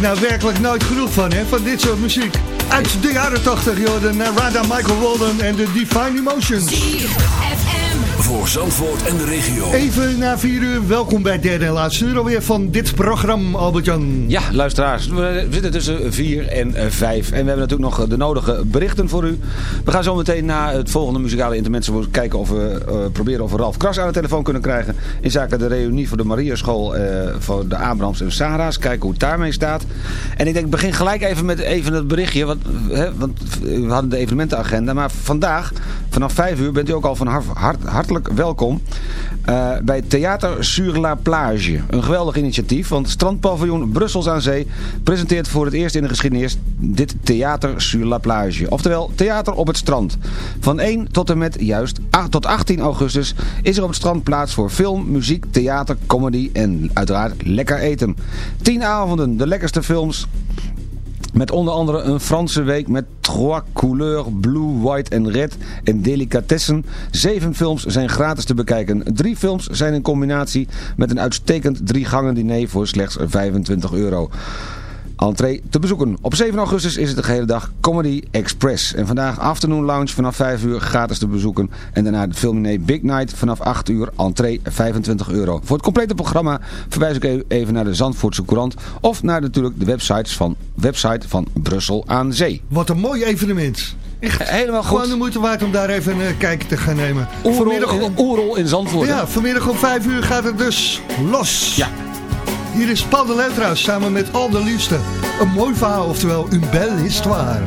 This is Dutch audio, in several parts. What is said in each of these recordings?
ik nou werkelijk nooit genoeg van, hè? Van dit soort muziek. Uit de jaren 80, joh. De Narada Michael Walden en de Divine Emotions. Voor Zandvoort en de regio. Even na vier uur, welkom bij derde en laatste uur alweer van dit programma, Albert-Jan. Ja, luisteraars, we zitten tussen 4 en 5. En we hebben natuurlijk nog de nodige berichten voor u. We gaan zo meteen na het volgende muzikale intermezzo kijken of we eh, proberen of we Ralf Kras aan de telefoon kunnen krijgen. In zaken de reunie voor de Mariaschool eh voor de Abrahams en Sarah's. Kijken hoe het daarmee staat. En ik denk, ik begin gelijk even met even het berichtje. Want, hè, want we hadden de evenementenagenda. Maar vandaag, vanaf 5 uur, bent u ook al van hart, hart- hartelijk welkom. eh, bij Theater sur la Plage. Een geweldig initiatief, want Strandpaviljoen Brussels aan Zee presenteert voor het eerst in de geschiedenis dit Theater sur la Plage. Oftewel, theater op het strand. Van 1 tot en met juist tot 18 augustus is er op het strand plaats voor film, muziek, theater, comedy en uiteraard lekker eten. 10 avonden, de lekkerste films met onder andere een Franse week met trois couleurs, blue, white en red en delicatessen. Zeven films zijn gratis te bekijken. Drie films zijn in combinatie met een uitstekend drie gangen diner voor slechts 25 euro. Entree te bezoeken. Op 7 augustus is het de hele dag Comedy Express. En vandaag Afternoon Lounge vanaf 5 uur gratis te bezoeken. En daarna het filmdiner Big Night vanaf 8 uur entree 25 euro. Voor het complete programma verwijs ik even naar de Zandvoortse Courant. Of naar natuurlijk de websites van, website van Brussel aan Zee. Wat een mooi evenement. Echt Helemaal gewoon goed. de moeite waard om daar even een eh, kijkje te gaan nemen. Oerol om, in, Oerol in Zandvoort. ja, vanmiddag om 5 uur gaat het dus los. Ja. Hier is Paul de samen met al de liefste. Een mooi verhaal, oftewel une belle histoire.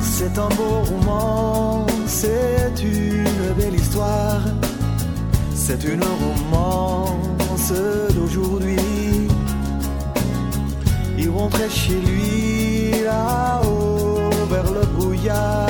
C'est un beau roman, c'est une belle histoire. C'est une romance d'aujourd'hui. Il rentrait chez lui là-haut vers le brouillard.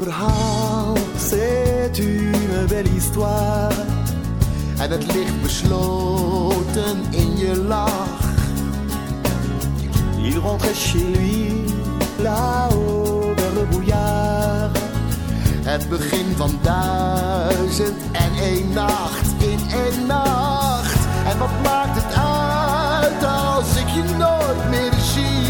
Verhaal, c'est une belle histoire. En het ligt besloten in je lach. Il rentrait chez lui, là-haut vers le brouillard. Het begin van duizend en één nacht in één nacht. En wat maakt het uit als ik je nooit meer zie?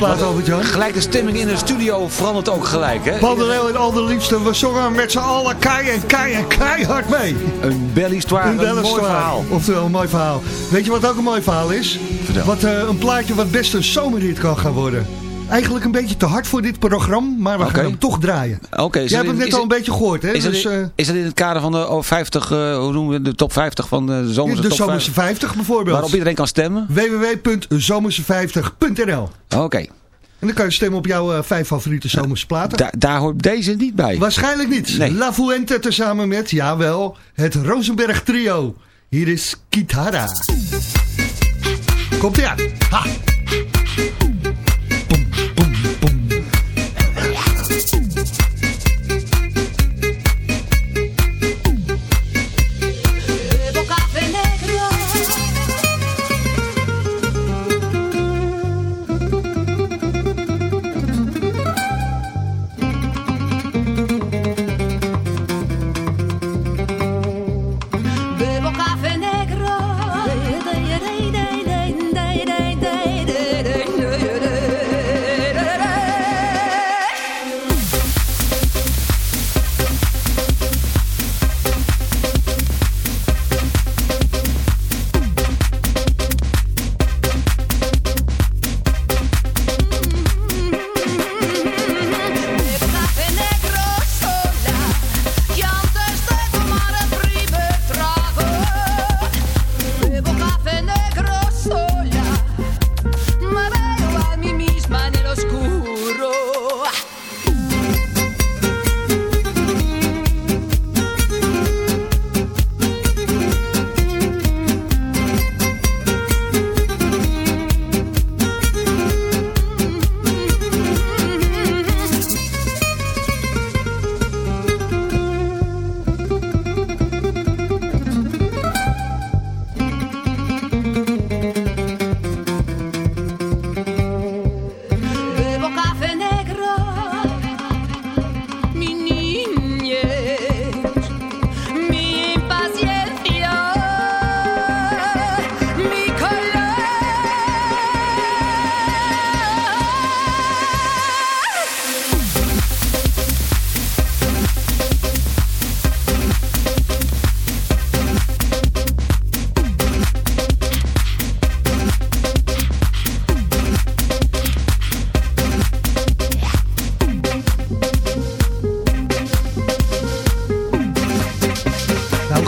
een Albert-Jan. Gelijk de stemming in de studio verandert ook gelijk, hè? Leeuw en al de liefste, we zongen met z'n allen kei en kei en keihard mee. Een belle histoire, een, belle mooi verhaal. Oftewel, een mooi verhaal. Weet je wat ook een mooi verhaal is? Vertel. Wat eh, een plaatje wat best een zomerhit kan gaan worden. Eigenlijk een beetje te hard voor dit programma, maar we gaan hem toch draaien. Oké, Jij hebt het net al een beetje gehoord, hè? Is dat, dus, in, eh, is dat in het kader van de oh, 50, eh, hoe noemen we de top 50 van de zomerse de top Zomerse 50? 50 bijvoorbeeld. Waarop iedereen kan stemmen? www.zomerse50.nl Oké. En dan kan je stemmen op jouw vijf favoriete zomerse platen. Da daar hoort deze niet bij. Waarschijnlijk niet. Nee. La Fuente tezamen met, jawel, het Rosenberg trio. Hier is Kitara. Komt ie aan. Ha!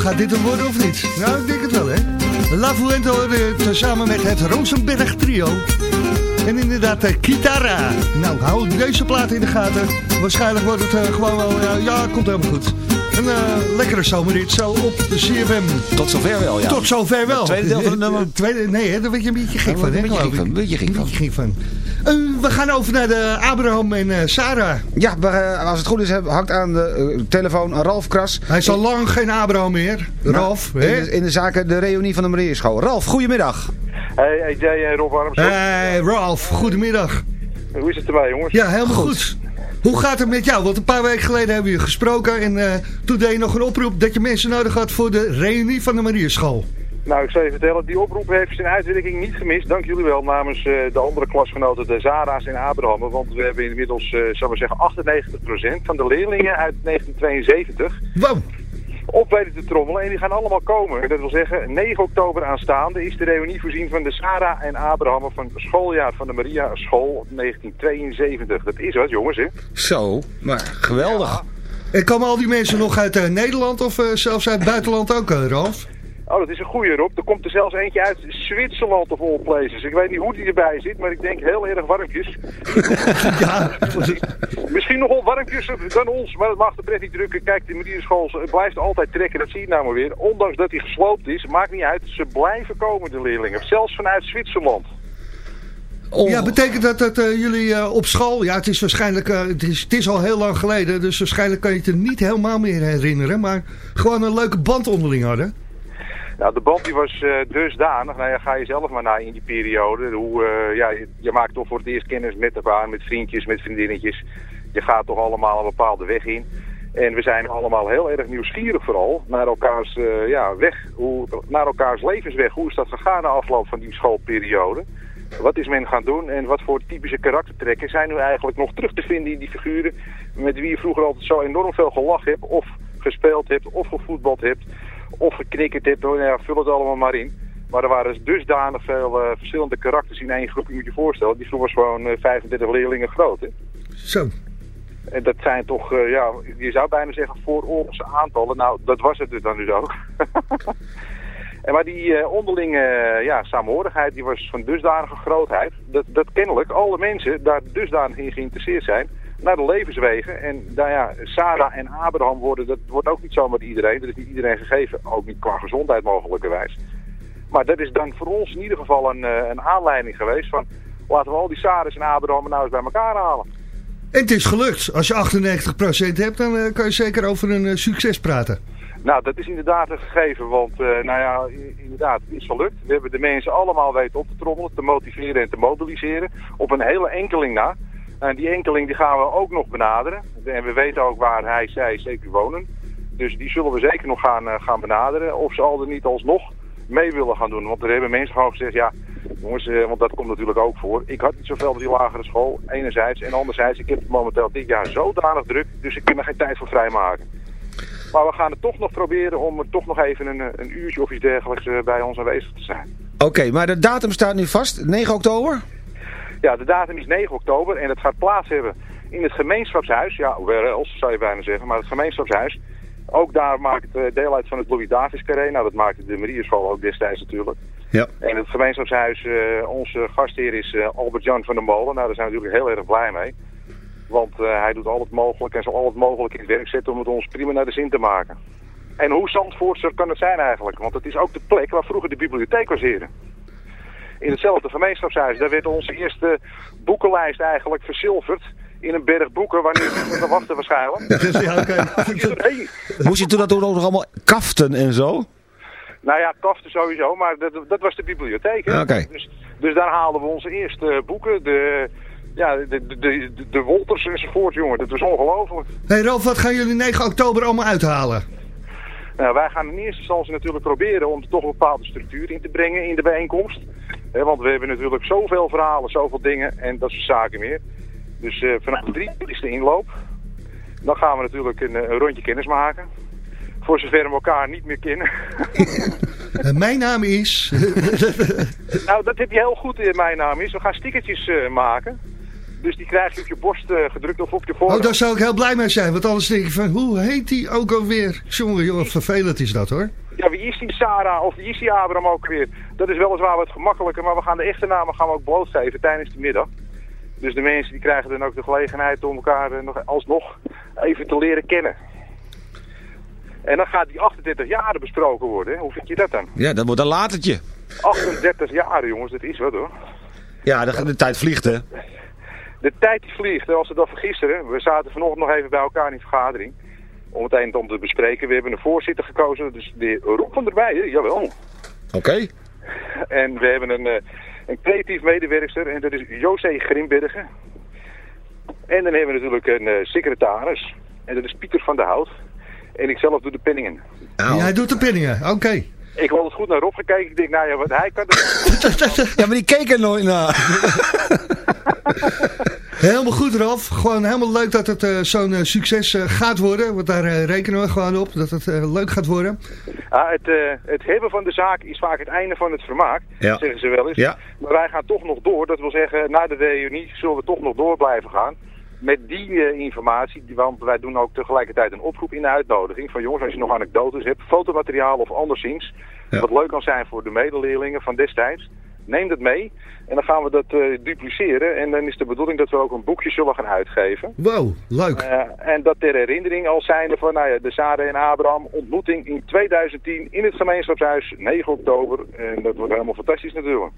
Gaat dit een worden of niet? Nou, ik denk het wel, hè? La Fuente samen met het Rosenberg trio. En inderdaad, uh, Kitara. Nou, hou deze plaat in de gaten. Waarschijnlijk wordt het eh, gewoon wel... ja, ja, komt helemaal goed. Een eh, lekkere zomerrit zo op de CFM. Tot zover wel, ja. Tot zover wel. Het tweede deel van het nummer? Tweede, nee, hè, daar ben je een beetje gek van, word hè? een beetje gek van, ik. een beetje gek van. Een beetje gek van. Eh, we gaan over naar de Abraham en eh, Sarah. Ja, maar, als het goed is, hangt aan de telefoon Ralf Kras. Hij is al lang geen Abraham meer. Ralf, in hè? de, in de zaken de reunie van de Marierschool. Ralf, goedemiddag. Hey, hey Jay en Rob Armstrong. Hey, Ralf, goedemiddag. Hoe is het erbij, jongens? Ja, helemaal goed. Hoe gaat het met jou? Want een paar weken geleden hebben we je gesproken. En eh, toen deed je nog een oproep dat je mensen nodig had voor de reunie van de Marierschool. Nou, ik zal je vertellen, die oproep heeft zijn uitwerking niet gemist. Dank jullie wel namens eh, de andere klasgenoten, de Zara's en Abrahammen. Want we hebben inmiddels, eh zullen we zeggen, 98% van de leerlingen uit 1972 Wow, op weten te trommelen. En die gaan allemaal komen. Dat wil zeggen, 9 oktober aanstaande is de reunie voorzien van de Sarah en Abrahammen van het schooljaar van de Maria School 1972. Dat is wat, jongens, hè? Zo, maar geweldig. en komen al die mensen nog uit eh, Nederland of eh, zelfs uit het buitenland ook, eh, Ralf? Oh, dat is een goeie Rob. Er komt er zelfs eentje uit Zwitserland of all places. Ik weet niet hoe die erbij zit, maar ik denk heel erg warmpjes. Ja, Misschien nogal warmpjes dan ons, maar dat mag de pret niet drukken. Kijk, de Marierschool blijft altijd trekken, dat zie je nou maar weer. Ondanks dat hij gesloopt is, maakt niet uit. Ze blijven komen, de leerlingen. Zelfs vanuit Zwitserland. Oh, ja betekent dat dat eh, jullie eh, op school... Ja, het is waarschijnlijk... eh, het, is, het is al heel lang geleden, dus waarschijnlijk kan je het er niet helemaal meer herinneren. Maar gewoon een leuke band onderling hadden. Nou, de band die was eh, dusdanig. Nou ja, ga je zelf maar naar in die periode. Hoe, eh, ja, je, je maakt toch voor het eerst kennis met elkaar, met vriendjes, met vriendinnetjes. Je gaat toch allemaal een bepaalde weg in. En we zijn allemaal heel erg nieuwsgierig vooral naar elkaars, eh, ja, weg, hoe, naar elkaars levensweg. Hoe is dat gegaan na afloop van die schoolperiode? Wat is men gaan doen en wat voor typische karaktertrekken zijn nu eigenlijk nog terug te vinden in die figuren met wie je vroeger altijd zo enorm veel gelachen hebt of gespeeld hebt of gevoetbald hebt of geknikkerd hebt. Nou ja, vul het allemaal maar in. Maar er waren dusdanig veel eh, verschillende karakters in één groep. Je moet je voorstellen, die groep was gewoon eh, 35 leerlingen groot. Hè? Zo. En dat zijn toch, eh, ja, je zou bijna zeggen voor onze aantallen. Nou, dat was het dus dan dus ook. En maar die eh, onderlinge ja, samenhorigheid die was van dusdanige grootheid... Dat, dat kennelijk alle mensen daar dusdanig in geïnteresseerd zijn... naar de levenswegen. En nou ja, Sarah en Abraham worden, dat wordt ook niet zomaar iedereen. Dat is niet iedereen gegeven, ook niet qua gezondheid mogelijkerwijs. Maar dat is dan voor ons in ieder geval een, eh, een aanleiding geweest van... laten we al die Sarah's en Abraham nou eens bij elkaar halen. En het is gelukt. Als je 98% hebt, dan eh, kan je zeker over een eh, succes praten. Nou, dat is inderdaad een gegeven, want nou ja, inderdaad, het is gelukt. We hebben de mensen allemaal weten op te trommelen, te motiveren en te mobiliseren. Op een hele enkeling na. En die enkeling die gaan we ook nog benaderen. En we weten ook waar hij, zij zeker wonen. Dus die zullen we zeker nog gaan, eh, gaan benaderen. Of ze al er niet alsnog mee willen gaan doen. Want er hebben mensen gewoon gezegd, ja, jongens, eh, want dat komt natuurlijk ook voor. Ik had niet zoveel met die lagere school, enerzijds. En anderzijds, ik heb het momenteel dit jaar zodanig druk, dus ik kan er geen tijd voor vrijmaken. Maar we gaan het toch nog proberen om er toch nog even een, eh, een uurtje of iets dergelijks bij ons aanwezig te zijn. Oké, maar de datum staat nu vast, 9 oktober? Ja, de datum is 9 oktober en het gaat plaats hebben in het gemeenschapshuis. Ja, where else zou je bijna zeggen, maar het gemeenschapshuis. Ook daar maakt het eh, deel uit van het Louis Davis Carré. Nou, dat maakte de Marierschool ook destijds natuurlijk. Ja. En het gemeenschapshuis, eh, onze gastheer is eh, Albert-Jan van der Molen. Nou, daar zijn we natuurlijk heel erg blij mee. Want hij doet al het mogelijk en zal al het mogelijk in het werk zetten om het ons prima naar de zin te maken. En hoe Zandvoortser kan het zijn eigenlijk? Want het is ook de plek waar vroeger de bibliotheek was heren. In hetzelfde gemeenschapshuis, daar werd onze eerste boekenlijst eigenlijk verzilverd in een berg boeken waar nu te wachten waarschijnlijk. ja. Hey. Moest je toen dat ook nog allemaal kaften en zo? Nou ja, kaften sowieso, maar dat, dat was de bibliotheek. hè. Dus, dus daar haalden we onze eerste boeken, de, ja, de, de, de, de Wolters enzovoort, jongen. Dat was ongelooflijk. hey Ralf, wat gaan jullie 9 oktober allemaal uithalen? Nou, wij gaan in eerste instantie natuurlijk proberen om er toch een bepaalde structuur in te brengen in de bijeenkomst. Want we hebben natuurlijk zoveel verhalen, zoveel dingen en dat soort zaken meer. Dus eh vanaf drie is de inloop. Dan gaan we natuurlijk een, eh, een rondje kennis maken. Voor zover we elkaar niet meer kennen. Eh, mijn naam is... nou, dat heb je heel goed in mijn naam is. We gaan stickertjes maken. Dus die krijg je op je borst eh, gedrukt of op je Oh, voorhoofd. daar zou ik heel blij mee zijn. Want anders denk ik van, hoe heet die ook alweer? Jongen, jongen, vervelend is dat hoor. Ja, wie is die Sarah of wie is die Abraham ook weer? Dat is weliswaar wat gemakkelijker, maar we gaan de echte namen gaan we ook blootgeven tijdens de middag. Dus de mensen die krijgen dan ook de gelegenheid om elkaar eh, nog alsnog even te leren kennen. En dan gaat die 38 jaren besproken worden. hè. Hoe vind je dat dan? Ja, dat wordt een latertje. 38 jaar, jongens, dat is wat hoor. Ja, de, de tijd vliegt hè. De tijd die vliegt, als we dat vergisteren. We zaten vanochtend nog even bij elkaar in vergadering. Om het een en ander om te bespreken. We hebben een voorzitter gekozen, dus de Roep van erbij, hè? jawel. Oké. En we hebben een, eh, een creatief medewerkster en dat is José Grimbergen. En dan hebben we natuurlijk een eh, secretaris en dat is Pieter van der Hout. En ik zelf doe de penningen. Ja, hij doet de pinningen, oké. Ik had het goed naar Rob gekeken. Ik denk, nou ja, wat hij kan... dat- Ja, maar die keek er nooit naar. Helemaal goed Ralf. Gewoon helemaal leuk dat het eh, zo'n eh, succes eh, gaat worden. Want daar rekenen we gewoon op dat het leuk gaat worden. Ah, het, het hebben van de zaak is vaak het einde van het vermaak, Ja. zeggen ze wel eens. Ja. Maar wij gaan toch nog door. Dat wil zeggen, na de reunie zullen we toch nog door blijven gaan. Met die eh, informatie, want wij doen ook tegelijkertijd een oproep in de uitnodiging. Van jongens, als je nog anekdotes hebt, fotomateriaal of anderszins. Ja. Wat leuk kan zijn voor de medeleerlingen van destijds. Neem dat mee en dan gaan we dat eh, dupliceren. En dan is de bedoeling dat we ook een boekje zullen gaan uitgeven. Wow, leuk. Eh, en dat ter herinnering al zijnde van nou ja, de Sarah en Abraham ontmoeting in 2010 in het gemeenschapshuis 9 oktober. En dat wordt helemaal fantastisch natuurlijk.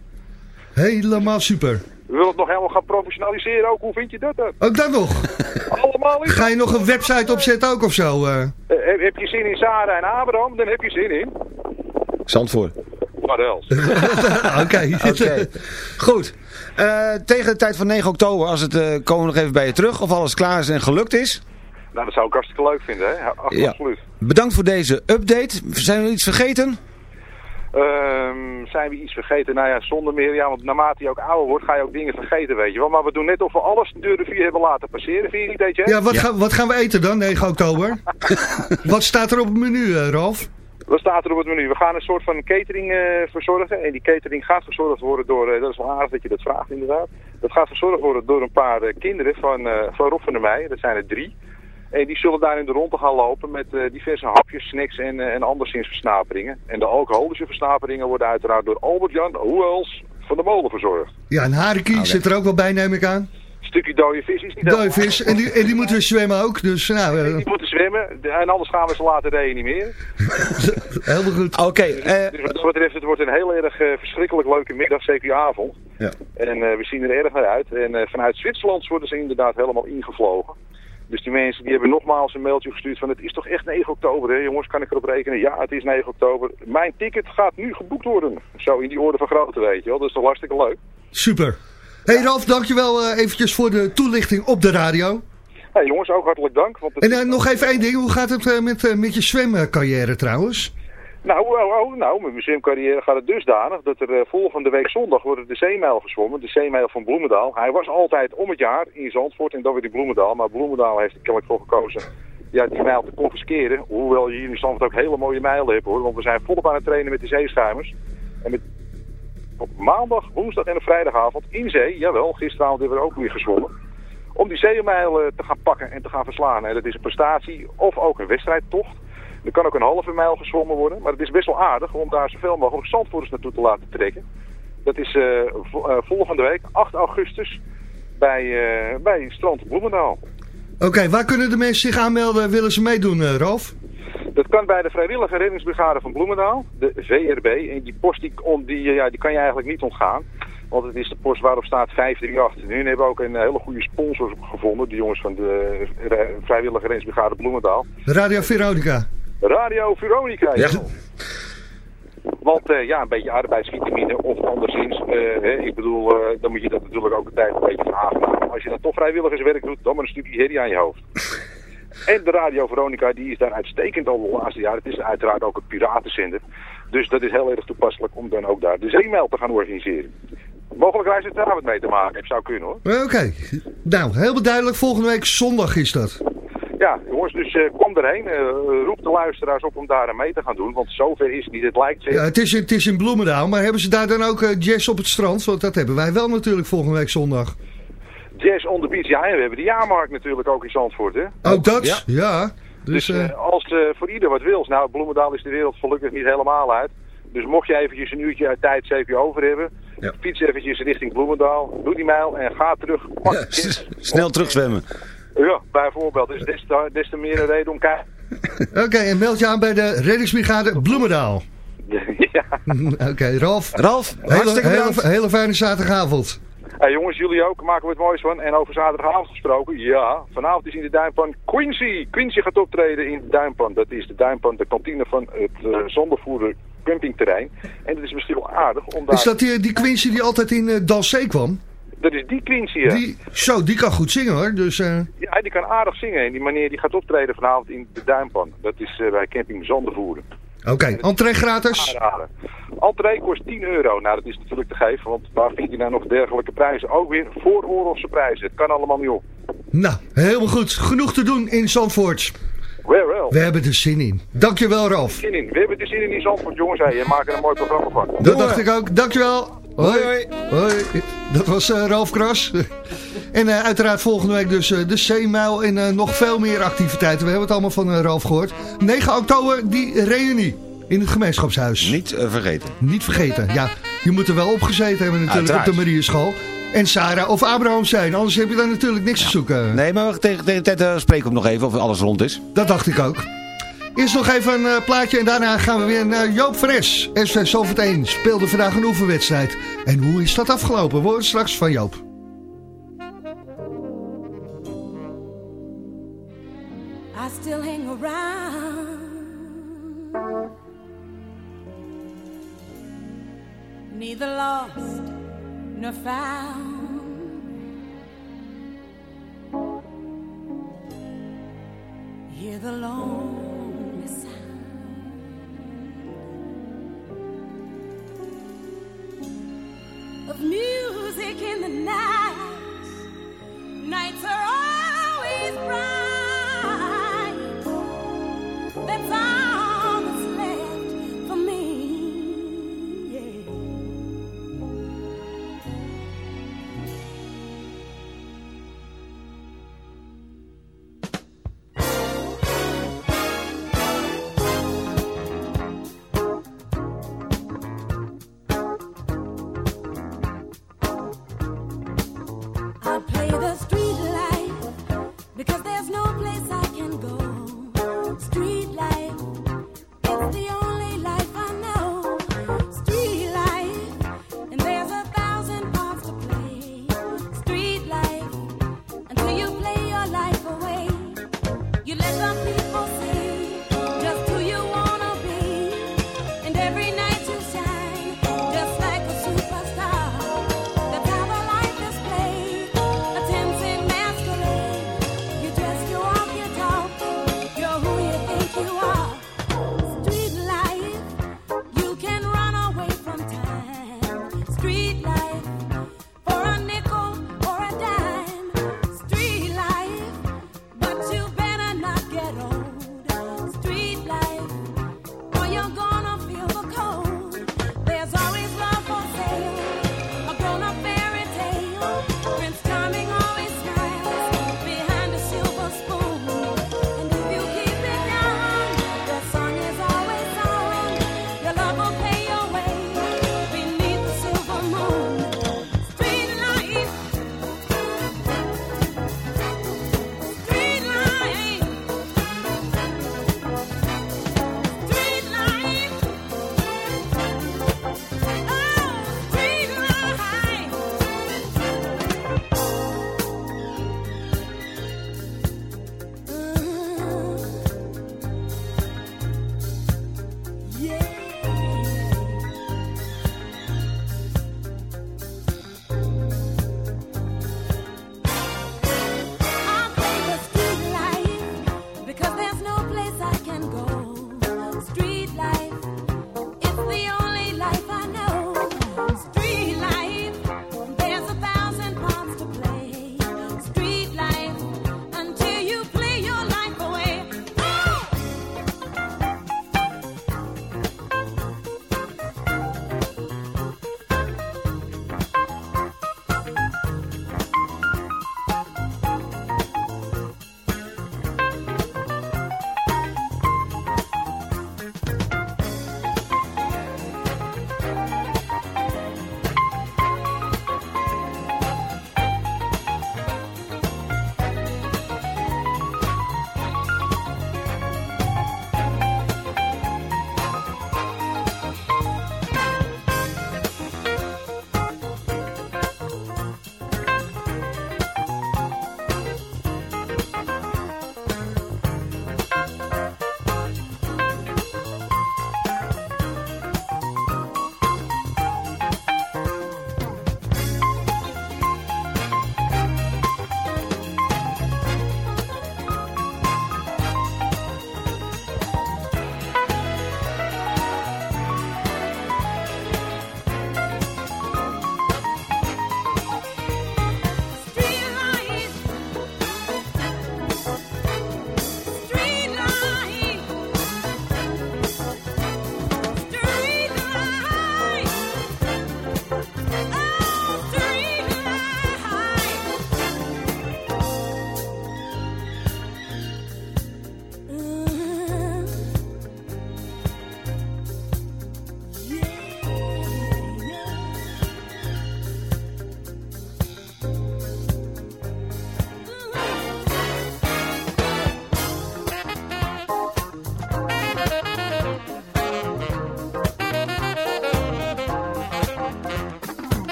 Helemaal super. We willen het nog helemaal gaan professionaliseren ook. Hoe vind je dat dan? Ook dat nog. Allemaal in. Ga je nog een website opzetten ook of zo? eh? Eh, heb, heb je zin in Sarah en Abraham? Dan heb je zin in. Zandvoort. Wat else? Oké. Oké. Goed. Eh, tegen de tijd van 9 oktober, als het, eh, komen we nog even bij je terug. Of alles klaar is en gelukt is. nou, dat zou ik hartstikke leuk vinden, hè? Ja, ach, Ja. Absoluut. Bedankt voor deze update. Zijn we iets vergeten? Ehm, zijn we iets vergeten? Nou ja, zonder meer. Ja, want naarmate je ook ouder wordt, ga je ook dingen vergeten, weet je wel. Maar we doen net of we alles de revue hebben laten passeren. Vind je niet, weet je? Ja, wat, Gaan, wat gaan we eten dan, 9 oktober? wat staat er op het menu, eh, Ralf? Wat staat er op het menu? We gaan een soort van catering eh, verzorgen. En die catering gaat verzorgd worden door, eh, dat is wel aardig dat je dat vraagt inderdaad. Dat gaat verzorgd worden door een paar eh, kinderen van, eh, van Rob van der Meij. Dat zijn er drie. En die zullen daar in de ronde gaan lopen met eh, diverse hapjes, snacks en, eh, en anderszins versnaperingen. En de alcoholische versnaperingen worden uiteraard door Albert-Jan Hoels van de molen verzorgd. Ja, en Hariki zit er ook wel bij, neem ik aan. Een stukje dode vis is niet Dode vis. En die, en die moeten zwemmen ook. Dus nou, eh, Die moeten zwemmen en anders gaan we ze later reanimeren. helemaal goed. Oké, eh, Dus wat dat betreft, het wordt een heel erg eh, verschrikkelijk leuke middag, zeker avond. Ja. En eh, we zien er erg naar uit. En eh, vanuit Zwitserland worden ze inderdaad helemaal ingevlogen. Dus die mensen die hebben nogmaals een mailtje gestuurd van het is toch echt 9 oktober hè jongens, kan ik erop rekenen? Ja, het is 9 oktober. Mijn ticket gaat nu geboekt worden. Zo in die orde van grootte weet je wel, dat is toch hartstikke leuk. Super. hey Ralf, dankjewel eh eventjes voor de toelichting op de radio. Hey, jongens, ook hartelijk dank. Want het- En eh, nog even één ding. Hoe gaat het eh, met, met je zwemcarrière trouwens? Nou, oh, oh, nou, met mijn zwemcarrière gaat het dusdanig dat er eh, volgende week zondag wordt de zeemijl gezwommen. De zeemijl van Bloemendaal. Hij was altijd om het jaar in Zandvoort en dan weer in Bloemendaal. Maar Bloemendaal heeft er kennelijk voor gekozen ja, die mijl te confisceren. Hoewel je hier in Zandvoort ook hele mooie mijlen hebt hoor. Want we zijn volop aan het trainen met de zeeschuimers. En met op maandag, woensdag en vrijdagavond in zee, jawel, gisteravond hebben we ook weer gezwommen. Om die zeemijl te gaan pakken en te gaan verslaan. En dat is een prestatie of ook een wedstrijdtocht. Er kan ook een halve mijl gezwommen worden. Maar het is best wel aardig om daar zoveel mogelijk zandvoerders naartoe te laten trekken. Dat is eh, eh, volgende week, 8 augustus, bij, eh, bij Strand Bloemendaal. Oké, waar kunnen de mensen zich aanmelden? Willen ze meedoen, Ralf? Dat kan bij de Vrijwillige Reddingsbrigade van Bloemendaal, de VRB. En die post die, die, ja, die kan je eigenlijk niet ontgaan. Want het is de post waarop staat 538. Nu hebben we ook een hele goede sponsor gevonden. De jongens van de Vrijwillige Reddingsbrigade Bloemendaal. Radio Veronica. Radio Veronica. Ja. Want eh, ja, een beetje arbeidsvitamine of anderszins. eh, hè, ik bedoel, eh, dan moet je dat natuurlijk ook een tijd een beetje aangenamen. Als je dan toch vrijwilligerswerk doet, dan maar een stukje herrie aan je hoofd. En de Radio Veronica, die is daar uitstekend al de laatste jaren. Het is uiteraard ook een piratenzender. Dus dat is heel erg toepasselijk om dan ook daar de zeemail te gaan organiseren. Mogelijk reis het daar wat mee te maken. Het zou kunnen hoor. Oké. Nou, heel duidelijk. Volgende week zondag is dat. Ja, jongens, dus eh, kom erheen. Eh, roep de luisteraars op om daar aan mee te gaan doen. Want zover is het niet. Het lijkt Ja, het, is, het is in Bloemendaal, maar hebben ze daar dan ook eh, jazz op het strand? Want dat hebben wij wel natuurlijk volgende week zondag. Jazz on the beach. Ja, en we hebben de jaarmarkt natuurlijk ook in Zandvoort, hè. Ook dat? Ja. Ja. Dus Dus, als voor ieder wat wil. Nou, Bloemendaal is de wereld gelukkig niet helemaal uit. Dus mocht je eventjes een uurtje uit tijd zeven over hebben, Ja. fiets eventjes richting Bloemendaal, doe die mijl en ga terug. Pak ja, snel terugzwemmen. Ja, bijvoorbeeld. Dus des te, des te meer een reden om kijken. Oké, en meld je aan bij de reddingsbrigade Bloemendaal. ja. Oké, Ralf. Ralf, Hele, hartstikke hele, fijne zaterdagavond. Hey, jongens, jullie ook. Maken we het moois van. En over zaterdagavond gesproken. Ja, vanavond is in de duinpan Quincy. Quincy gaat optreden in de duinpan. Dat is de duinpan, de kantine van het uh, zondervoerder campingterrein. En het is misschien wel aardig om daar... Is dat die, die Quincy die altijd in uh, kwam? Dat is die Quincy, ja. Die, zo, die kan goed zingen hoor. Dus, uh... Ja, die kan aardig zingen. En die meneer die gaat optreden vanavond in de duinpan. Dat is uh, bij camping Zondervoerder. Oké, okay. entree gratis? Entree kost 10 euro. Nou, dat is natuurlijk te geven, want waar vind je nou nog dergelijke prijzen? Ook weer voor oorlogse prijzen. Het kan allemaal niet op. Nou, helemaal goed. Genoeg te doen in Zandvoort. Well, well. We hebben er zin in. Dankjewel, Ralf. Zin in. We hebben er zin in in Zandvoort, jongens. Hey, je maakt er een mooi programma van. Dat Doe dacht ik ook. Dankjewel. Hoi, hoi. hoi. Dat was uh, Ralf Kras. en uh, uiteraard volgende week dus uh, de Zeemijl en nog veel meer activiteiten. We hebben het allemaal van Ralf gehoord. 9 oktober, die reunie in het gemeenschapshuis. Niet vergeten. Niet vergeten. Ja, je moet er wel opgezeten hebben natuurlijk uiteraard. op de Marieschool. En Sarah of Abraham zijn, anders heb je daar natuurlijk niks ja. te zoeken. Nee, maar tegen de tijd spreken we nog even of alles rond is. Dat dacht ik ook. Eerst nog even een uh, plaatje en daarna gaan we weer naar Joop Fres. SV Salford 1 speelde vandaag een oefenwedstrijd. En hoe is dat afgelopen? Horen straks van Joop. I still hang around Neither lost nor found Hear the lonely Of music in the night. Nights are always bright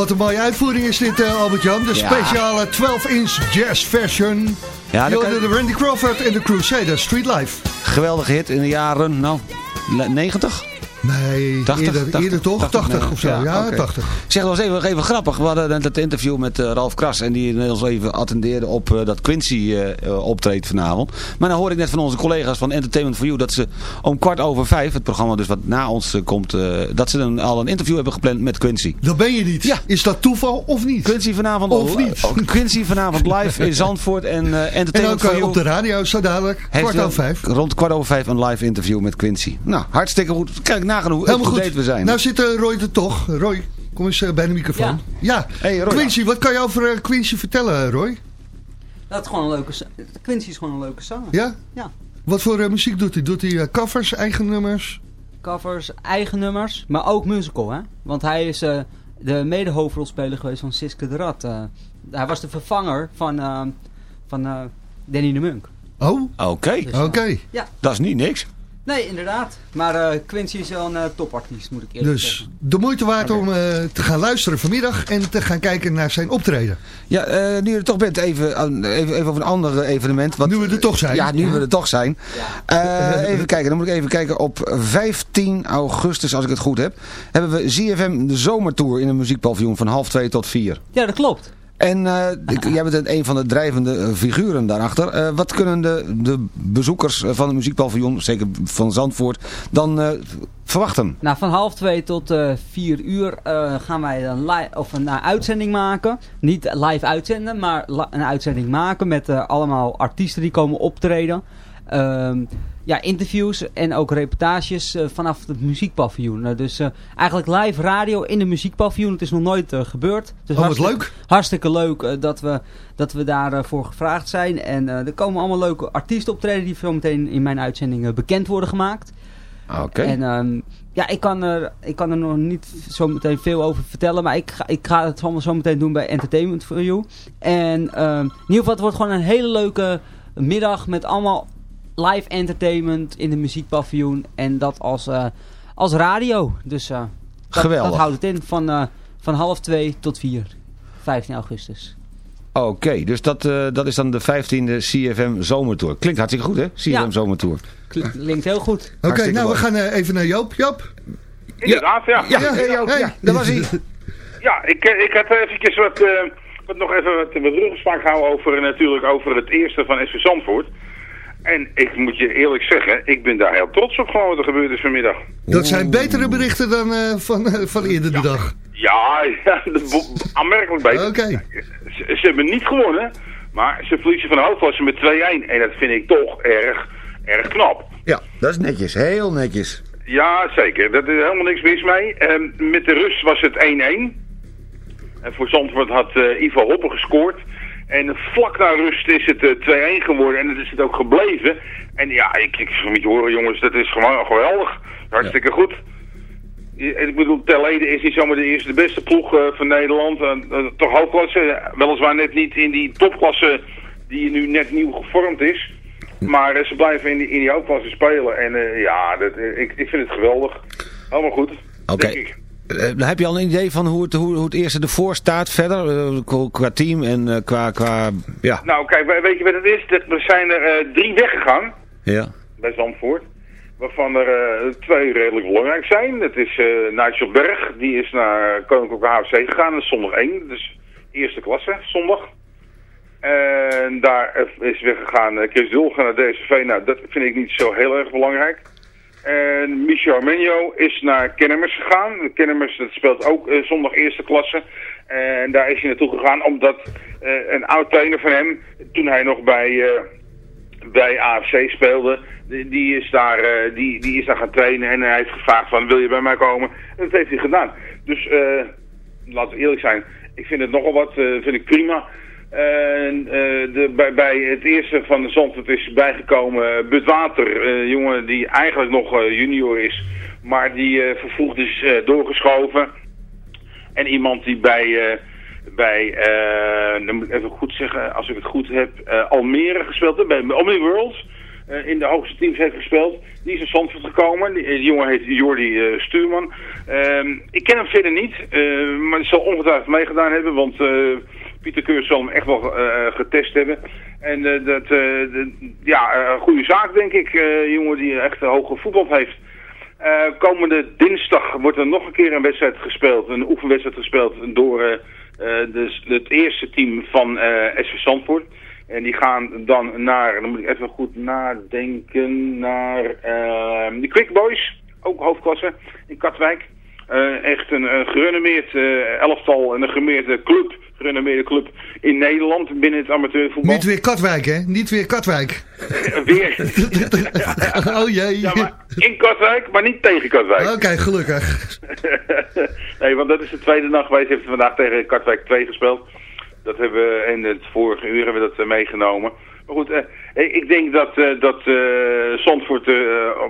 Wat een mooie uitvoering is dit, uh, Albert-Jan. De speciale 12-inch jazz fashion Ja, de. Randy Crawford en de Crusader Street Life. Geweldige hit in de jaren, nou, 90? Nee, 80, eerder, eerder toch? 80, 80, of zo, ja, 80. Zeg, dat was even, even grappig. We hadden net het interview met eh, Ralf Kras. En die ons even attendeerde op eh, dat Quincy eh, optreedt vanavond. Maar dan hoor ik net van onze collega's van Entertainment for You. Dat ze om kwart over vijf, het programma dus wat na ons komt. dat ze dan al een interview hebben gepland met Quincy. Dat ben je niet. Ja. Is dat toeval of niet? Quincy vanavond, Of niet? oh, Quincy vanavond live in Zandvoort. En En Entertainment ook for You. op de radio, zo dadelijk. Kwart over vijf. Rond kwart over vijf een live interview met Quincy. Nou, hartstikke goed. Kijk, nagaan hoe goed. we zijn. Nou zit Roy er toch. Roy, kom eens eh, bij de microfoon. Ja. Hey, Roy. Quincy, wat kan je over eh, Quincy vertellen, Roy? Dat is gewoon een leuke... Quincy is gewoon een leuke zanger. Ja? Ja. Wat voor eh, muziek doet hij? Doet hij covers, eigen nummers? Covers, eigen nummers, maar ook musical, hè. Want hij is eh, de mede-hoofdrolspeler geweest van Siske de Rat. hij was de vervanger van, van eh, Danny de Munk. Oh, Oké, Dus, oké. Ja, dat is niet niks. Nee, inderdaad. Maar eh, Quincy is wel een eh, topartiest, moet ik eerlijk Dus zeggen. de moeite waard om eh, te gaan luisteren vanmiddag en te gaan kijken naar zijn optreden. Ja, eh, nu je er toch bent, even, even, even over een ander evenement. Wat, Nu we er toch zijn. Ja, nu we er toch zijn. Eh, even kijken, dan moet ik even kijken. Op 15 augustus, als ik het goed heb, hebben we ZFM de zomertour in een muziekpaviljoen van half twee tot vier. Ja, dat klopt. En eh, jij bent een van de drijvende eh, figuren daarachter. Eh, wat kunnen de, de bezoekers van het muziekpaviljoen, zeker van Zandvoort, dan verwachten? Nou, van half twee tot vier uur gaan wij een, li- of een uitzending maken. Niet live uitzenden, maar een uitzending maken met allemaal artiesten die komen optreden. Ja, interviews en ook reportages eh, vanaf het muziekpaviljoen. Eh, dus eh, eigenlijk live radio in de muziekpaviljoen. Het is nog nooit gebeurd. Dus Oh, wat leuk. Hartstikke leuk dat we, dat we daarvoor gevraagd zijn. En er komen allemaal leuke artiesten optreden die zometeen in mijn uitzending eh, bekend worden gemaakt. Oké. En ehm, ja, ik kan, er, ik kan er nog niet zo meteen veel over vertellen. Maar ik ga, ik ga het allemaal zo meteen doen bij Entertainment for You. En ehm, in ieder geval, het wordt gewoon een hele leuke middag met allemaal live entertainment in de muziekpaviljoen. En dat als, eh, als radio. Dus eh, dat, Geweldig. dat houdt het in van, eh, van half twee tot vier. 15 augustus. Oké, dus dat, eh, dat is dan de 15e CFM Zomertour. Klinkt hartstikke goed, hè? CFM Ja. Zomertour. Klinkt heel goed. Oké, nou we gaan even naar Joop. Joop? Inderdaad, ja. Ja, Ja, hey, Joop, hey. ja, daar was hij. Ja, ik, ik had eventjes wat, eh, wat nog even wat, wat ruggespraak gehouden over, natuurlijk over het eerste van SV Zandvoort. En ik moet je eerlijk zeggen, ik ben daar heel trots op gewoon wat er gebeurd is vanmiddag. Dat zijn betere berichten dan eh, van, eh, van eerder de dag. Ja, ja aanmerkelijk beter. Oké. Ze, ze hebben niet gewonnen, maar ze verliezen van de hoofdklasse met 2-1. En dat vind ik toch erg, erg knap. Ja, dat is netjes. Heel netjes. Ja, zeker. Daar is helemaal niks mis mee. Ehm, met de rust was het 1-1. En voor Zandvoort had eh, Ivo Hoppen gescoord. En vlak na rust is het eh, 2-1 geworden en dat is het ook gebleven. En ja, ik, ik moet je horen jongens, dat is gewoon geweldig. Hartstikke goed. Ik bedoel, Terlede is niet zomaar de eerste de beste ploeg eh, van Nederland. Eh, eh, toch hoofdklasse, eh, weliswaar net niet in die topklasse die nu net nieuw gevormd is. Maar eh, ze blijven in die, in die hoofdklasse spelen. En eh, ja, dat, eh, ik, ik vind het geweldig. Helemaal goed. Oké. denk ik. Eh, heb je al een idee van hoe het, hoe, hoe het eerste ervoor staat verder? eh, qua- team en eh, qua, qua... Ja. Nou, kijk, we- weet je wat het is? Er zijn er eh, drie weggegaan ja. bij Zandvoort. Waarvan er eh, twee redelijk belangrijk zijn. Dat is eh Nigel Berg, die is naar Koninklijke HFC gegaan. Dat is zondag 1, dus eerste klasse, zondag. En daar is weggegaan Chris Dulgen naar DSV. Nou, dat vind ik niet zo heel erg belangrijk. En Michel Armenio is naar Kennemers gegaan. Kennemers dat speelt ook eh, zondag eerste klasse. En daar is hij naartoe gegaan omdat eh, een oud trainer van hem, toen hij nog bij, eh, bij AFC speelde, die, is daar, die, die is daar gaan trainen en hij heeft gevraagd van wil je bij mij komen? En dat heeft hij gedaan. Dus laten we eerlijk zijn, ik vind het nogal wat, vind ik prima. Eh, de, bij, bij het eerste van de Zandvoort is bijgekomen eh, Bud Water, een jongen die eigenlijk nog eh, junior is, maar die eh, vervroegd is eh, doorgeschoven. En iemand die bij, eh, bij eh, dan moet ik even goed zeggen, als ik het goed heb, eh, Almere gespeeld bij Omni World. eh, in de hoogste teams heeft gespeeld. Die is naar Zandvoort gekomen. Die, jongen heet Jordi eh, Stuurman. Ehm, ik ken hem verder niet, eh, maar die zal ongetwijfeld meegedaan hebben, want eh, Pieter Keur zal hem echt wel eh, getest hebben. En eh, dat, eh, ja, een goede zaak denk ik. jongen die echt hoge voetbal heeft. Komende dinsdag wordt er nog een keer een wedstrijd gespeeld, een oefenwedstrijd gespeeld door het eerste team van eh SV Zandvoort. En die gaan dan naar, dan moet ik even goed nadenken, naar de Quick Boys, ook hoofdklasse in Katwijk. Eh, echt een, een gerenommeerd eh, elftal en een gerenommeerde club, gerenommeerde club in Nederland binnen het amateurvoetbal. Niet weer Katwijk, hè? Niet weer Katwijk. Weer. oh jee. Ja, maar in Katwijk, maar niet tegen Katwijk. Oké, gelukkig. nee, want dat is de tweede nacht geweest. Heeft vandaag tegen Katwijk 2 gespeeld. Dat hebben we in het vorige uur hebben we dat eh, meegenomen. Maar goed, eh, ik denk dat, eh, dat eh Zandvoort eh,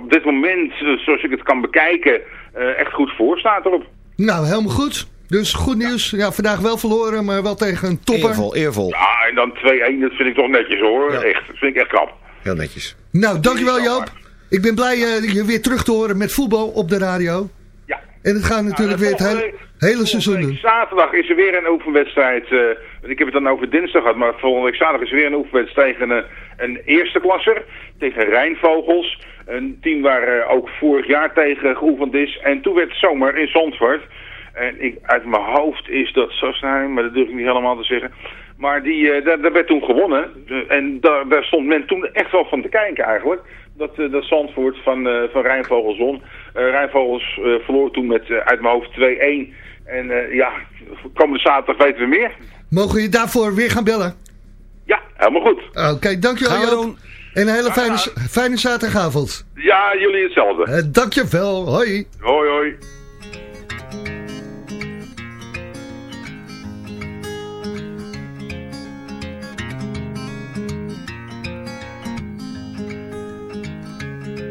op dit moment, eh, zoals ik het kan bekijken, eh, echt goed voor staat erop. Nou, helemaal goed. Dus goed nieuws. Ja, vandaag wel verloren, maar wel tegen een topper. Eervol, eervol. Ja, en dan 2-1, dat vind ik toch netjes hoor. Echt, dat vind ik echt knap. Heel netjes. Nou, dankjewel Joop. Ik ben blij eh, je weer terug te horen met voetbal op de radio. Ja. En het gaat natuurlijk weer het hele, hele seizoen doen. Zaterdag is er weer een oefenwedstrijd. eh, ik heb het dan over dinsdag gehad, maar volgende week zaterdag is er weer een oefenwedstrijd tegen een, eerste klasser. Tegen Rijnvogels. Een team waar eh, ook vorig jaar tegen geoefend is. En toen werd het zomer in Zandvoort. En ik, uit mijn hoofd is dat Sassenheim, maar dat durf ik niet helemaal te zeggen. Maar die, eh, daar, werd toen gewonnen. De- en daar, stond men toen echt wel van te kijken eigenlijk. Dat, eh, dat Zandvoort van, eh van Rijnvogels won. Eh, Rijnvogels eh, verloor toen met eh, uit mijn hoofd 2-1. En eh, ja, komende zaterdag weten we meer. Mogen je daarvoor weer gaan bellen? Helemaal goed. Oké, dankjewel Gaan Joop. En een hele fijne, fijne zaterdagavond. Ja, jullie hetzelfde. Eh, dankjewel, hoi. Hoi hoi.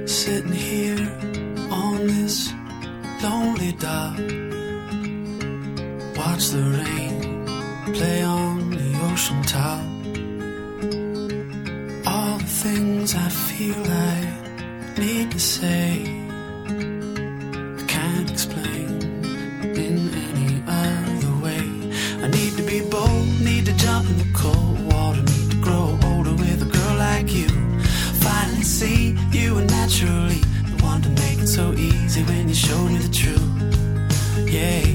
Sitting here on this lonely dock. Watch the rain play on the ocean top. Things I feel I need to say. I can't explain in any other way. I need to be bold, need to jump in the cold water, need to grow older with a girl like you. Finally see you were naturally the one to make it so easy when you showed me the truth. Yeah.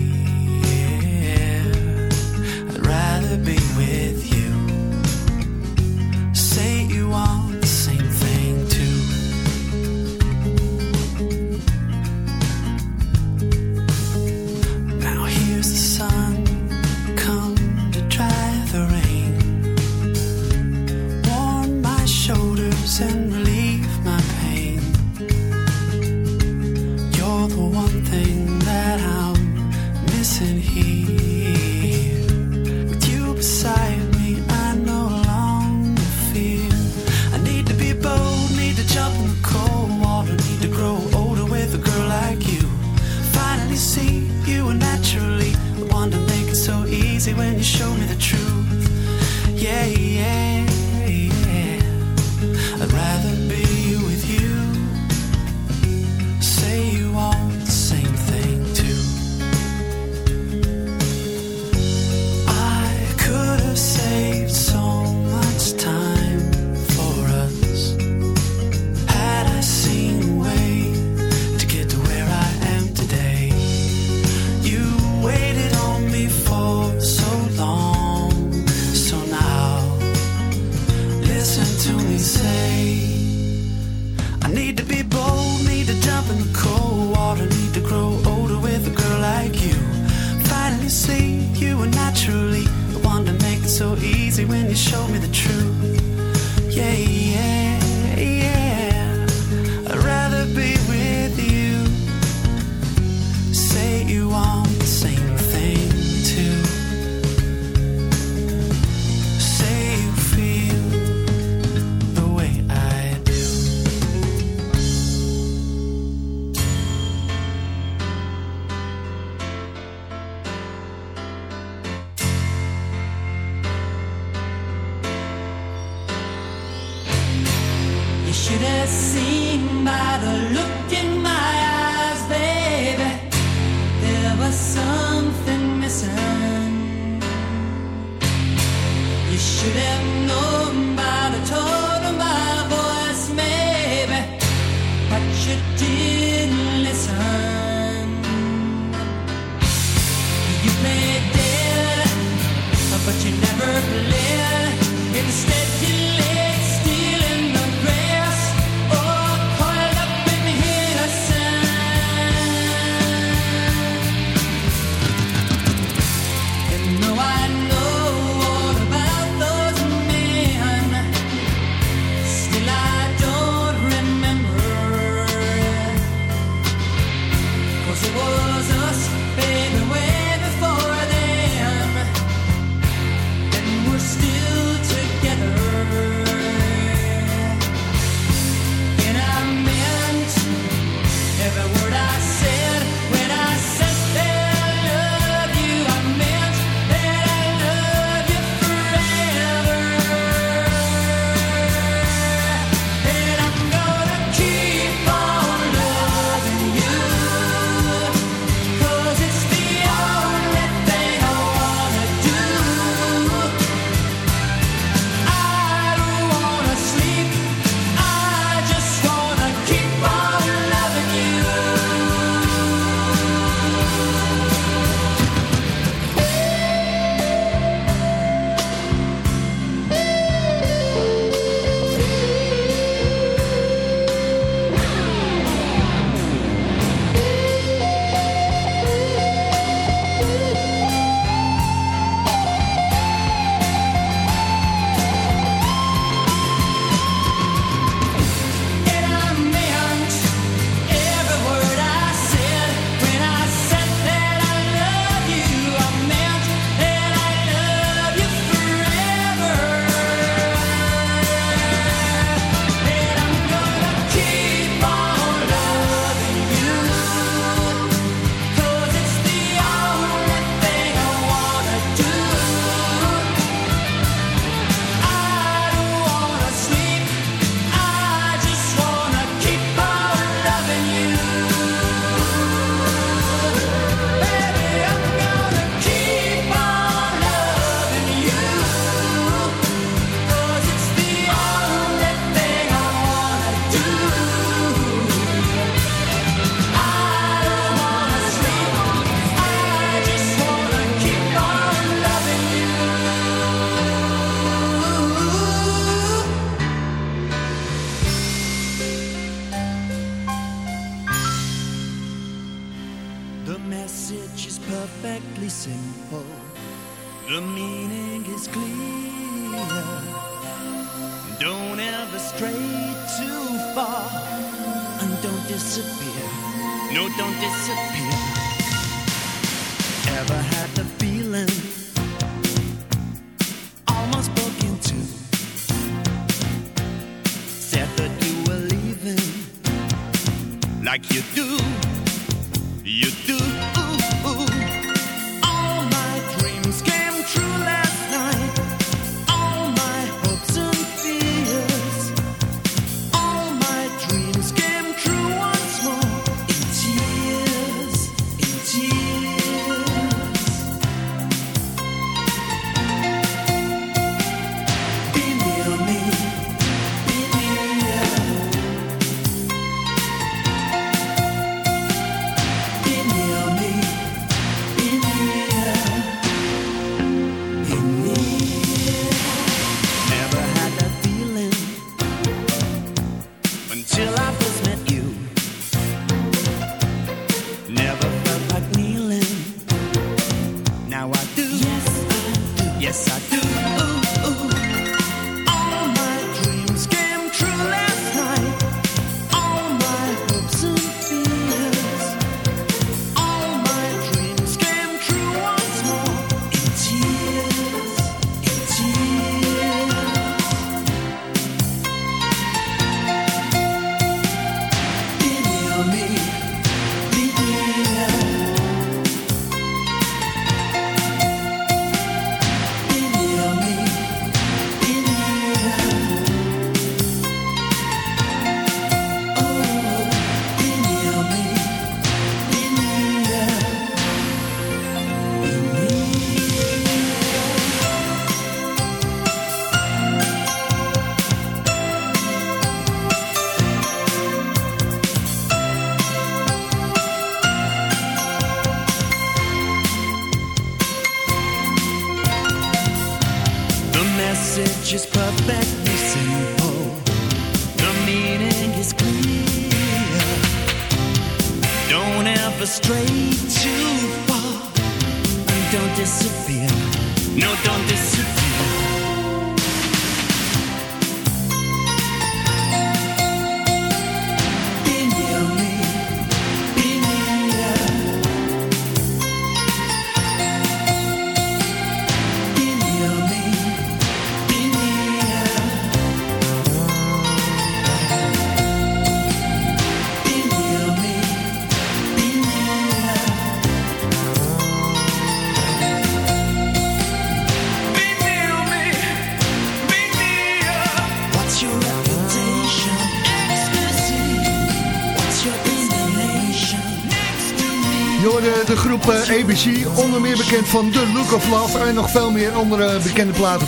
Groep ABC, onder meer bekend van The Look of Love en nog veel meer andere bekende platen.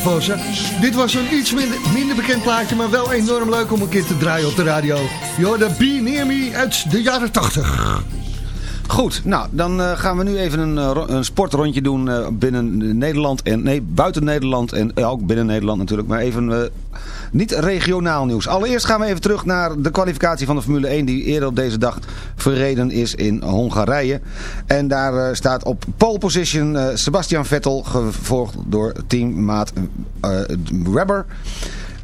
Dit was een iets minder, bekend plaatje, maar wel enorm leuk om een keer te draaien op de radio. Je hoorde Be Near Me uit de jaren 80. Goed, nou dan eh, gaan we nu even een, eh, een sportrondje doen eh, binnen Nederland en nee, buiten Nederland en ook binnen Nederland natuurlijk, maar even niet regionaal nieuws. Allereerst gaan we even terug naar de kwalificatie van de Formule 1 die eerder op deze dag verreden is in Hongarije. En daar staat op pole position Sebastian Vettel, gevolgd door teammaat Webber.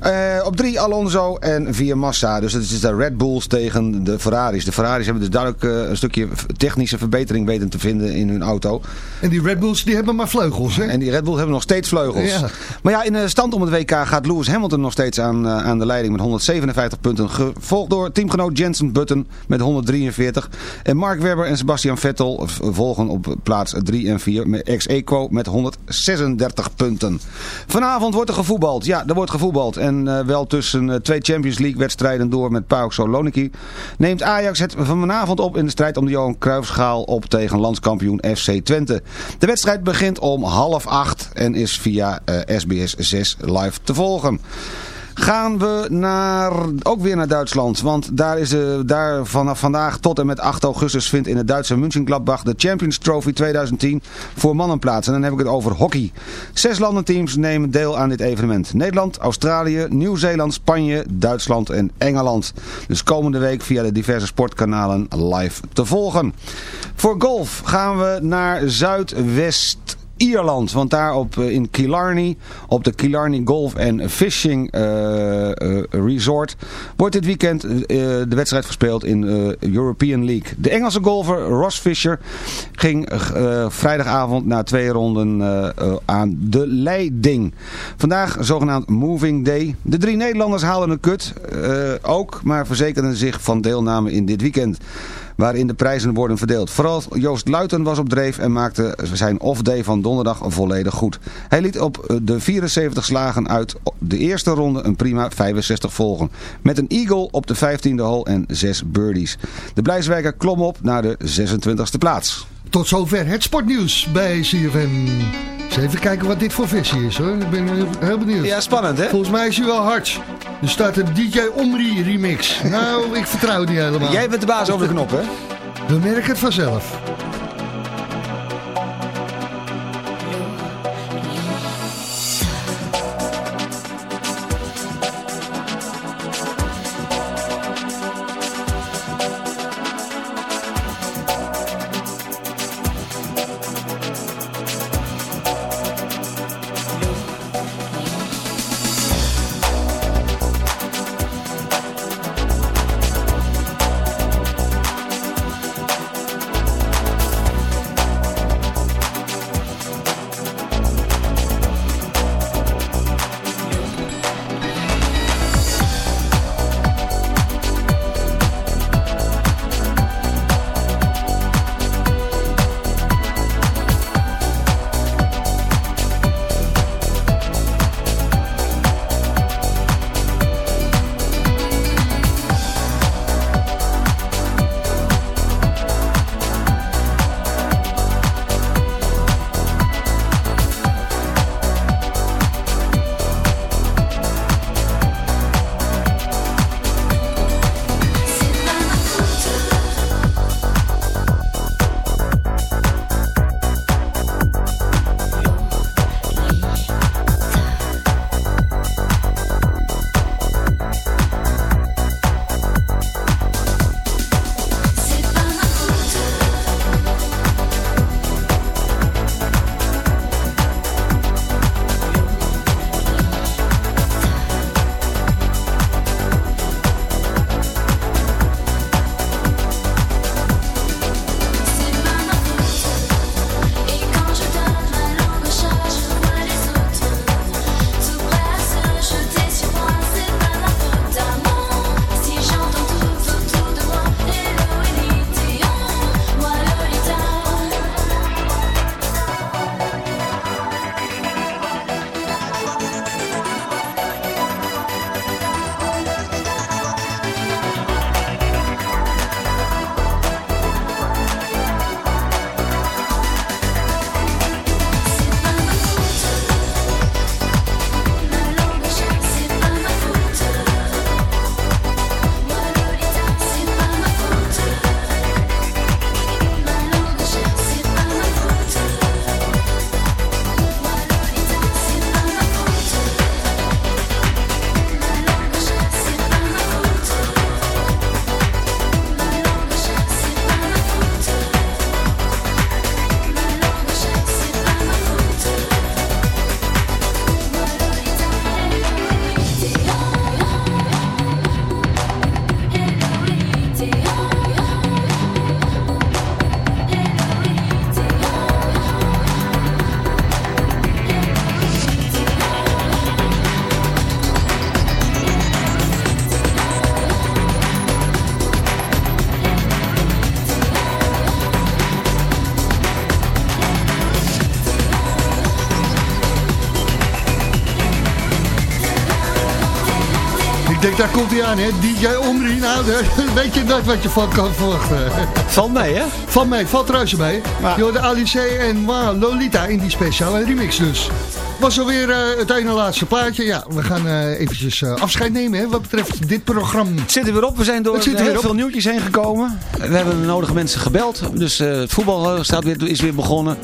Eh, op drie Alonso en vier Massa. Dus het is de Red Bulls tegen de Ferraris. De Ferraris hebben dus duidelijk eh, een stukje technische verbetering weten te vinden in hun auto. En die Red Bulls die hebben maar vleugels, hè? En die Red Bull hebben nog steeds vleugels. Ja. Maar ja, in de stand om het WK gaat Lewis Hamilton nog steeds aan, eh, aan de leiding met 157 punten. Gevolgd door teamgenoot Jensen Button met 143. En Mark Webber en Sebastian Vettel volgen op plaats 3 en 4 met ex-equo met 136 punten. Vanavond wordt er gevoetbald. Ja, er wordt gevoetbald. En eh, wel tussen eh, twee Champions League wedstrijden door met PAOK Saloniki. Neemt Ajax het vanavond op in de strijd om de Johan Cruijffschaal op tegen landskampioen FC Twente. De wedstrijd begint om half acht en is via eh, SBS 6 live te volgen. Gaan we naar, ook weer naar Duitsland. Want daar is, eh, daar vanaf vandaag tot en met 8 augustus vindt in het Duitse München-Gladbach de Champions Trophy 2010 voor mannen plaats. En dan heb ik het over hockey. Zes landenteams nemen deel aan dit evenement. Nederland, Australië, Nieuw-Zeeland, Spanje, Duitsland en Engeland. Dus komende week via de diverse sportkanalen live te volgen. Voor golf gaan we naar Zuidwest Ierland. Want daar op, eh, in Killarney, op de Killarney Golf and Fishing eh, eh, Resort, wordt dit weekend de wedstrijd gespeeld in eh European League. De Engelse golfer Ross Fisher ging vrijdagavond na twee ronden aan de leiding. Vandaag zogenaamd Moving Day. De drie Nederlanders haalden een kut, ook, maar verzekerden zich van deelname in dit weekend waarin de prijzen worden verdeeld. Vooral Joost Luiten was op dreef en maakte zijn off-day van donderdag volledig goed. Hij liet op eh, de 74 slagen uit de eerste ronde een prima 65 volgen. Met een eagle op de 15e hole en 6 birdies. De Blijswijker klom op naar de 26e plaats. Tot zover het sportnieuws bij CFM. Eens even kijken wat dit voor versie is hoor. Ik ben heel, benieuwd. Ja, spannend hè? Volgens mij is hij wel hard. Er staat een DJ Omri remix. Nou, ik vertrouw niet helemaal. Jij bent de baas over de knop hè? We merken het vanzelf. Daar komt hij aan, hè? DJ Omri. Nou, weet je dat wat je van kan verwachten. Valt mee hè? Van mij, valt reuze mee. Maar- Je hoorde Alice en wow, Lolita in die speciale remix dus. was alweer uh, het ene laatste plaatje. Ja, we gaan uh, eventjes uh, afscheid nemen hè, wat betreft dit programma. Het zit er weer op. We zijn door zit er heel veel nieuwtjes heen gekomen. We hebben de nodige mensen gebeld. Dus het voetbal staat weer, is weer begonnen.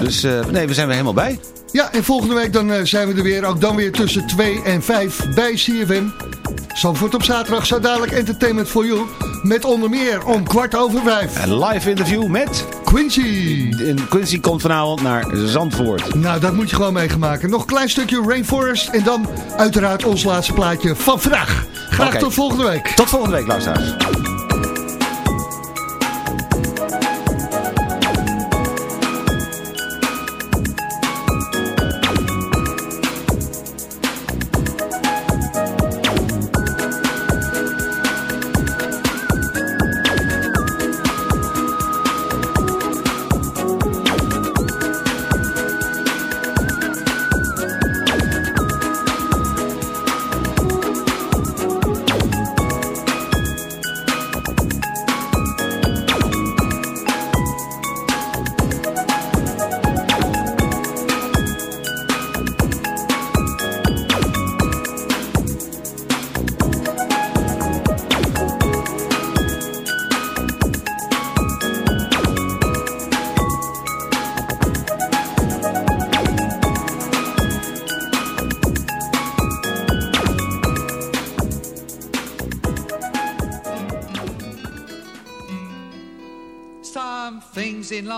Dus nee, we zijn weer helemaal bij. Ja, en volgende week dan zijn we er weer. Ook dan weer tussen 2 en 5 bij CFM. Zandvoort op zaterdag, zo dadelijk Entertainment for You. Met onder meer om kwart over vijf. Een live interview met... Quincy. En Quincy komt vanavond naar Zandvoort. Nou, dat moet je gewoon meegemaakt. Nog een klein stukje Rainforest. En dan uiteraard ons laatste plaatje van vandaag. Graag tot volgende week. Tot volgende week, luisteraars.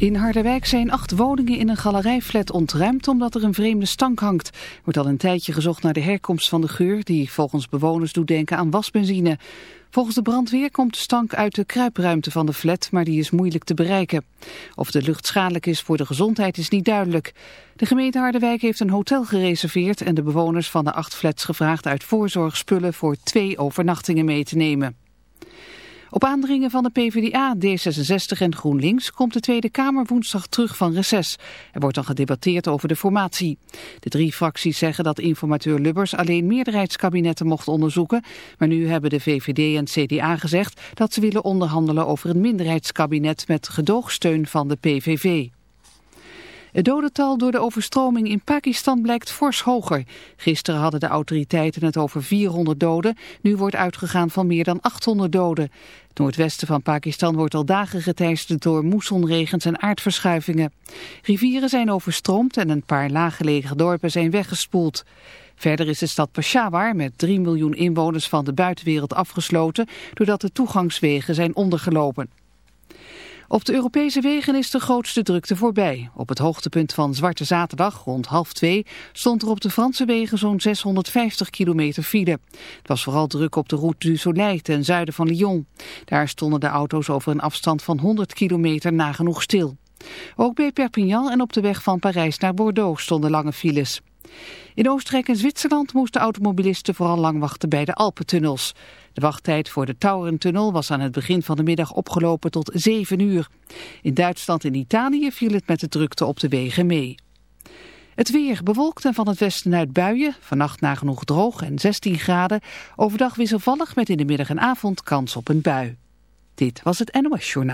In Harderwijk zijn acht woningen in een galerijflat ontruimd omdat er een vreemde stank hangt. Wordt al een tijdje gezocht naar de herkomst van de geur die volgens bewoners doet denken aan wasbenzine. Volgens de brandweer komt de stank uit de kruipruimte van de flat, maar die is moeilijk te bereiken. Of de lucht schadelijk is voor de gezondheid is niet duidelijk. De gemeente Harderwijk heeft een hotel gereserveerd en de bewoners van de acht flats gevraagd uit voorzorg spullen voor twee overnachtingen mee te nemen. Op aandringen van de PvdA, D66 en GroenLinks komt de Tweede Kamer woensdag terug van reces. Er wordt dan gedebatteerd over de formatie. De drie fracties zeggen dat informateur Lubbers alleen meerderheidskabinetten mocht onderzoeken. Maar nu hebben de VVD en CDA gezegd dat ze willen onderhandelen over een minderheidskabinet met gedoogsteun van de PVV. Het dodental door de overstroming in Pakistan blijkt fors hoger. Gisteren hadden de autoriteiten het over 400 doden. Nu wordt uitgegaan van meer dan 800 doden. Het noordwesten van Pakistan wordt al dagen geteisterd door moessonregens en aardverschuivingen. Rivieren zijn overstroomd en een paar laaggelegen dorpen zijn weggespoeld. Verder is de stad Peshawar met 3 miljoen inwoners van de buitenwereld afgesloten... doordat de toegangswegen zijn ondergelopen. Op de Europese wegen is de grootste drukte voorbij. Op het hoogtepunt van Zwarte Zaterdag, rond half twee, stond er op de Franse wegen zo'n 650 kilometer file. Het was vooral druk op de Route du Soleil ten zuiden van Lyon. Daar stonden de auto's over een afstand van 100 kilometer nagenoeg stil. Ook bij Perpignan en op de weg van Parijs naar Bordeaux stonden lange files. In Oostenrijk en Zwitserland moesten automobilisten vooral lang wachten bij de Alpentunnels. De wachttijd voor de Taurentunnel was aan het begin van de middag opgelopen tot 7 uur. In Duitsland en Italië viel het met de drukte op de wegen mee. Het weer bewolkt en van het westen uit buien. Vannacht nagenoeg droog en 16 graden. Overdag wisselvallig met in de middag en avond kans op een bui. Dit was het NOS Journaal.